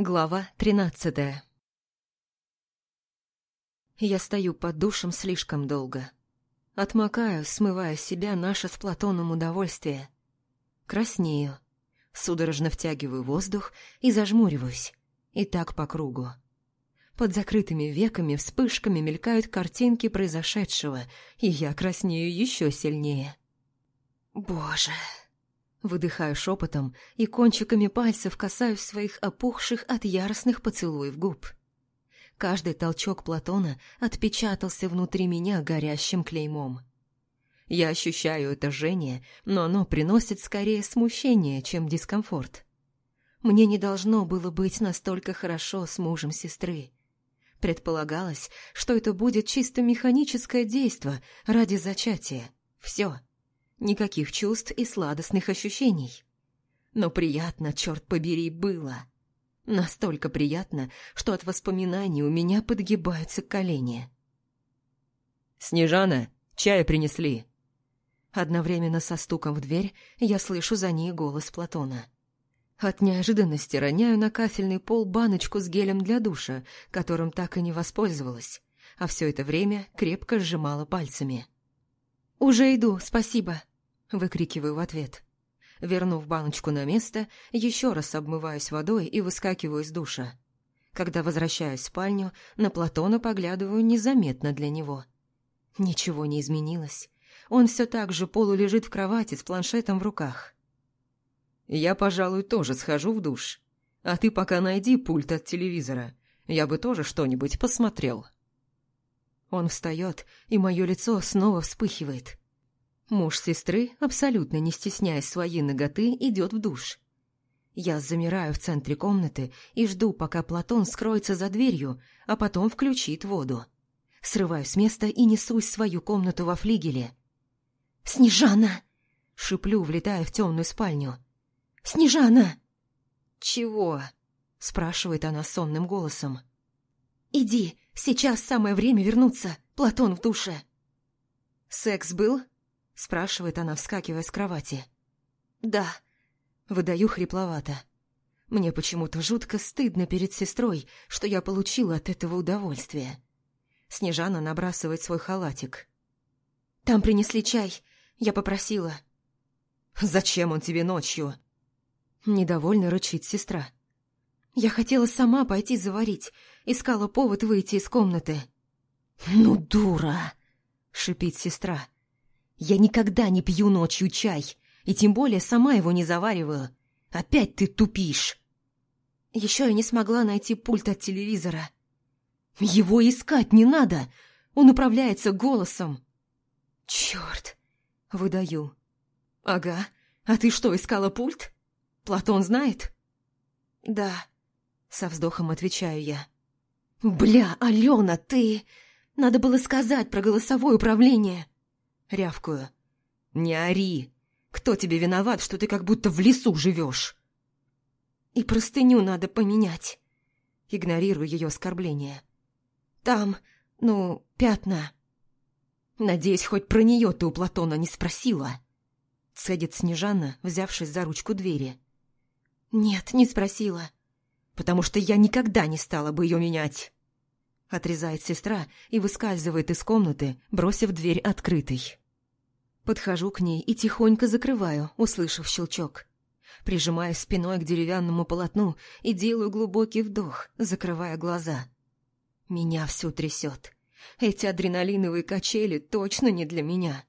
Глава тринадцатая Я стою под душем слишком долго. Отмокаю, смывая с себя наше с Платоном удовольствие. Краснею. Судорожно втягиваю воздух и зажмуриваюсь. И так по кругу. Под закрытыми веками вспышками мелькают картинки произошедшего, и я краснею еще сильнее. Боже... Выдыхаю шепотом и кончиками пальцев касаюсь своих опухших от яростных поцелуев губ. Каждый толчок Платона отпечатался внутри меня горящим клеймом. Я ощущаю это жжение, но оно приносит скорее смущение, чем дискомфорт. Мне не должно было быть настолько хорошо с мужем сестры. Предполагалось, что это будет чисто механическое действо ради зачатия. Все. Никаких чувств и сладостных ощущений. Но приятно, черт побери, было. Настолько приятно, что от воспоминаний у меня подгибаются колени. «Снежана, чая принесли!» Одновременно со стуком в дверь я слышу за ней голос Платона. От неожиданности роняю на кафельный пол баночку с гелем для душа, которым так и не воспользовалась, а все это время крепко сжимала пальцами. «Уже иду, спасибо!» Выкрикиваю в ответ. Вернув баночку на место, еще раз обмываюсь водой и выскакиваю из душа. Когда возвращаюсь в спальню, на Платона поглядываю незаметно для него. Ничего не изменилось. Он все так же полулежит в кровати с планшетом в руках. «Я, пожалуй, тоже схожу в душ. А ты пока найди пульт от телевизора. Я бы тоже что-нибудь посмотрел». Он встает, и мое лицо снова вспыхивает. Муж сестры, абсолютно не стесняясь своей ноготы, идет в душ. Я замираю в центре комнаты и жду, пока Платон скроется за дверью, а потом включит воду. Срываюсь с места и несусь в свою комнату во флигеле. «Снежана!» — шиплю, влетая в темную спальню. «Снежана!» «Чего?» — спрашивает она сонным голосом. «Иди, сейчас самое время вернуться, Платон в душе». «Секс был?» Спрашивает она, вскакивая с кровати. «Да», — выдаю хрипловато. Мне почему-то жутко стыдно перед сестрой, что я получила от этого удовольствие. Снежана набрасывает свой халатик. «Там принесли чай. Я попросила». «Зачем он тебе ночью?» Недовольно рычит сестра. «Я хотела сама пойти заварить. Искала повод выйти из комнаты». «Ну, дура!» — шипит сестра. Я никогда не пью ночью чай, и тем более сама его не завариваю. Опять ты тупишь. Еще я не смогла найти пульт от телевизора. Его искать не надо, он управляется голосом. Черт, выдаю. Ага, а ты что, искала пульт? Платон знает? Да, со вздохом отвечаю я. Бля, Алена, ты... Надо было сказать про голосовое управление. Рявкую. «Не ори! Кто тебе виноват, что ты как будто в лесу живешь?» «И простыню надо поменять!» Игнорирую ее оскорбление. «Там, ну, пятна!» «Надеюсь, хоть про нее ты у Платона не спросила?» Цедит Снежана, взявшись за ручку двери. «Нет, не спросила. Потому что я никогда не стала бы ее менять!» Отрезает сестра и выскальзывает из комнаты, бросив дверь открытой. Подхожу к ней и тихонько закрываю, услышав щелчок. Прижимаю спиной к деревянному полотну и делаю глубокий вдох, закрывая глаза. Меня все трясет. Эти адреналиновые качели точно не для меня.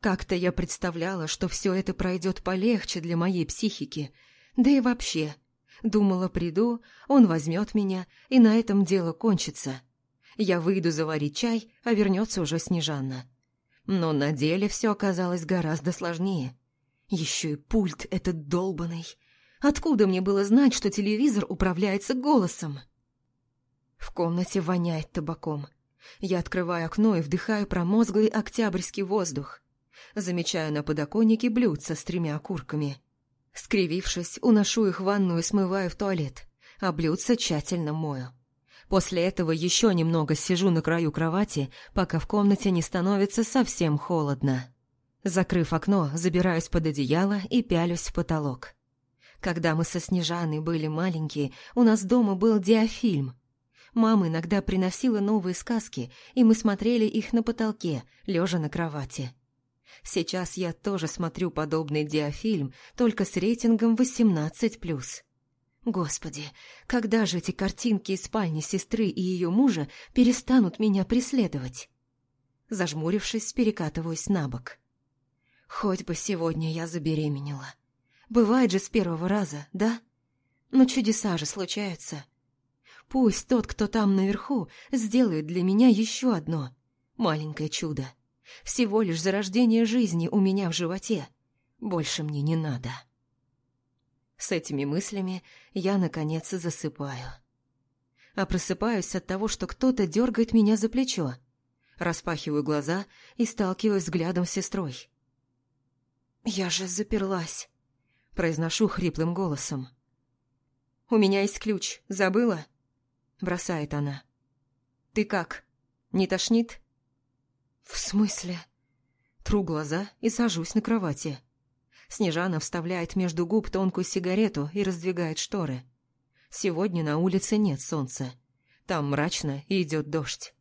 Как-то я представляла, что все это пройдет полегче для моей психики. Да и вообще. Думала, приду, он возьмет меня, и на этом дело кончится. Я выйду заварить чай, а вернется уже Снежанна. Но на деле все оказалось гораздо сложнее. Еще и пульт этот долбанный. Откуда мне было знать, что телевизор управляется голосом? В комнате воняет табаком. Я открываю окно и вдыхаю промозглый октябрьский воздух. Замечаю на подоконнике блюдца с тремя окурками. Скривившись, уношу их в ванную и смываю в туалет, а блюдца тщательно мою. После этого еще немного сижу на краю кровати, пока в комнате не становится совсем холодно. Закрыв окно, забираюсь под одеяло и пялюсь в потолок. Когда мы со Снежаной были маленькие, у нас дома был диафильм. Мама иногда приносила новые сказки, и мы смотрели их на потолке, лежа на кровати. Сейчас я тоже смотрю подобный диафильм, только с рейтингом 18+. Господи, когда же эти картинки из спальни сестры и ее мужа перестанут меня преследовать? Зажмурившись, перекатываюсь на бок. Хоть бы сегодня я забеременела. Бывает же с первого раза, да? Но чудеса же случаются. Пусть тот, кто там наверху, сделает для меня еще одно маленькое чудо. Всего лишь зарождение жизни у меня в животе. Больше мне не надо. С этими мыслями я, наконец, засыпаю. А просыпаюсь от того, что кто-то дергает меня за плечо. Распахиваю глаза и сталкиваюсь взглядом с сестрой. «Я же заперлась», — произношу хриплым голосом. «У меня есть ключ. Забыла?» — бросает она. «Ты как? Не тошнит?» «В смысле?» Тру глаза и сажусь на кровати. Снежана вставляет между губ тонкую сигарету и раздвигает шторы. Сегодня на улице нет солнца. Там мрачно и идет дождь.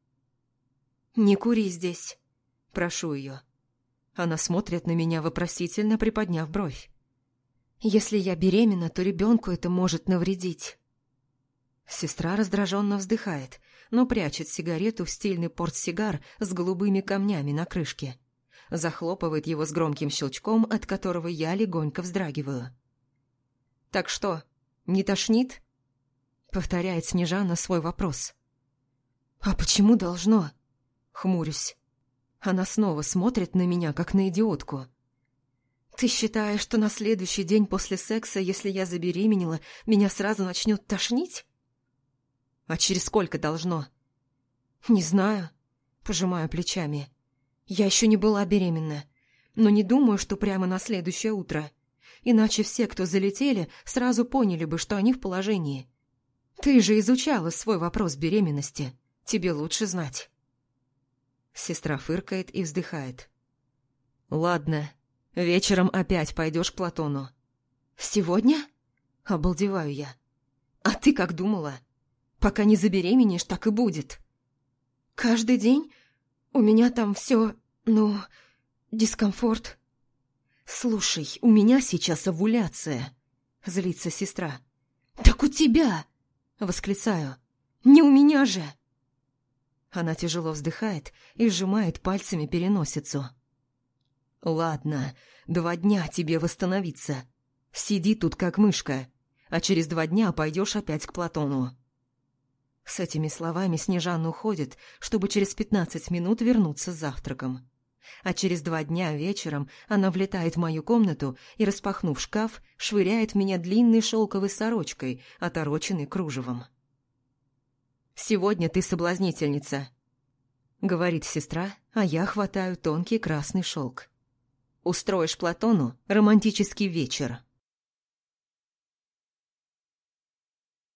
«Не кури здесь», — прошу ее. Она смотрит на меня вопросительно, приподняв бровь. «Если я беременна, то ребенку это может навредить». Сестра раздраженно вздыхает, но прячет сигарету в стильный портсигар с голубыми камнями на крышке. Захлопывает его с громким щелчком, от которого я легонько вздрагиваю. «Так что, не тошнит?» Повторяет Снежана свой вопрос. «А почему должно?» Хмурюсь. Она снова смотрит на меня, как на идиотку. «Ты считаешь, что на следующий день после секса, если я забеременела, меня сразу начнет тошнить?» «А через сколько должно?» «Не знаю», — пожимаю плечами. «Я еще не была беременна, но не думаю, что прямо на следующее утро. Иначе все, кто залетели, сразу поняли бы, что они в положении. Ты же изучала свой вопрос беременности. Тебе лучше знать». Сестра фыркает и вздыхает. «Ладно, вечером опять пойдешь к Платону». «Сегодня?» – обалдеваю я. «А ты как думала? Пока не забеременеешь, так и будет». «Каждый день? У меня там все, ну, дискомфорт». «Слушай, у меня сейчас овуляция», – злится сестра. «Так у тебя!» – восклицаю. «Не у меня же!» Она тяжело вздыхает и сжимает пальцами переносицу. «Ладно, два дня тебе восстановиться. Сиди тут как мышка, а через два дня пойдешь опять к Платону». С этими словами Снежана уходит, чтобы через пятнадцать минут вернуться с завтраком. А через два дня вечером она влетает в мою комнату и, распахнув шкаф, швыряет в меня длинной шелковой сорочкой, отороченной кружевом. «Сегодня ты соблазнительница», — говорит сестра, а я хватаю тонкий красный шелк. «Устроишь Платону романтический вечер».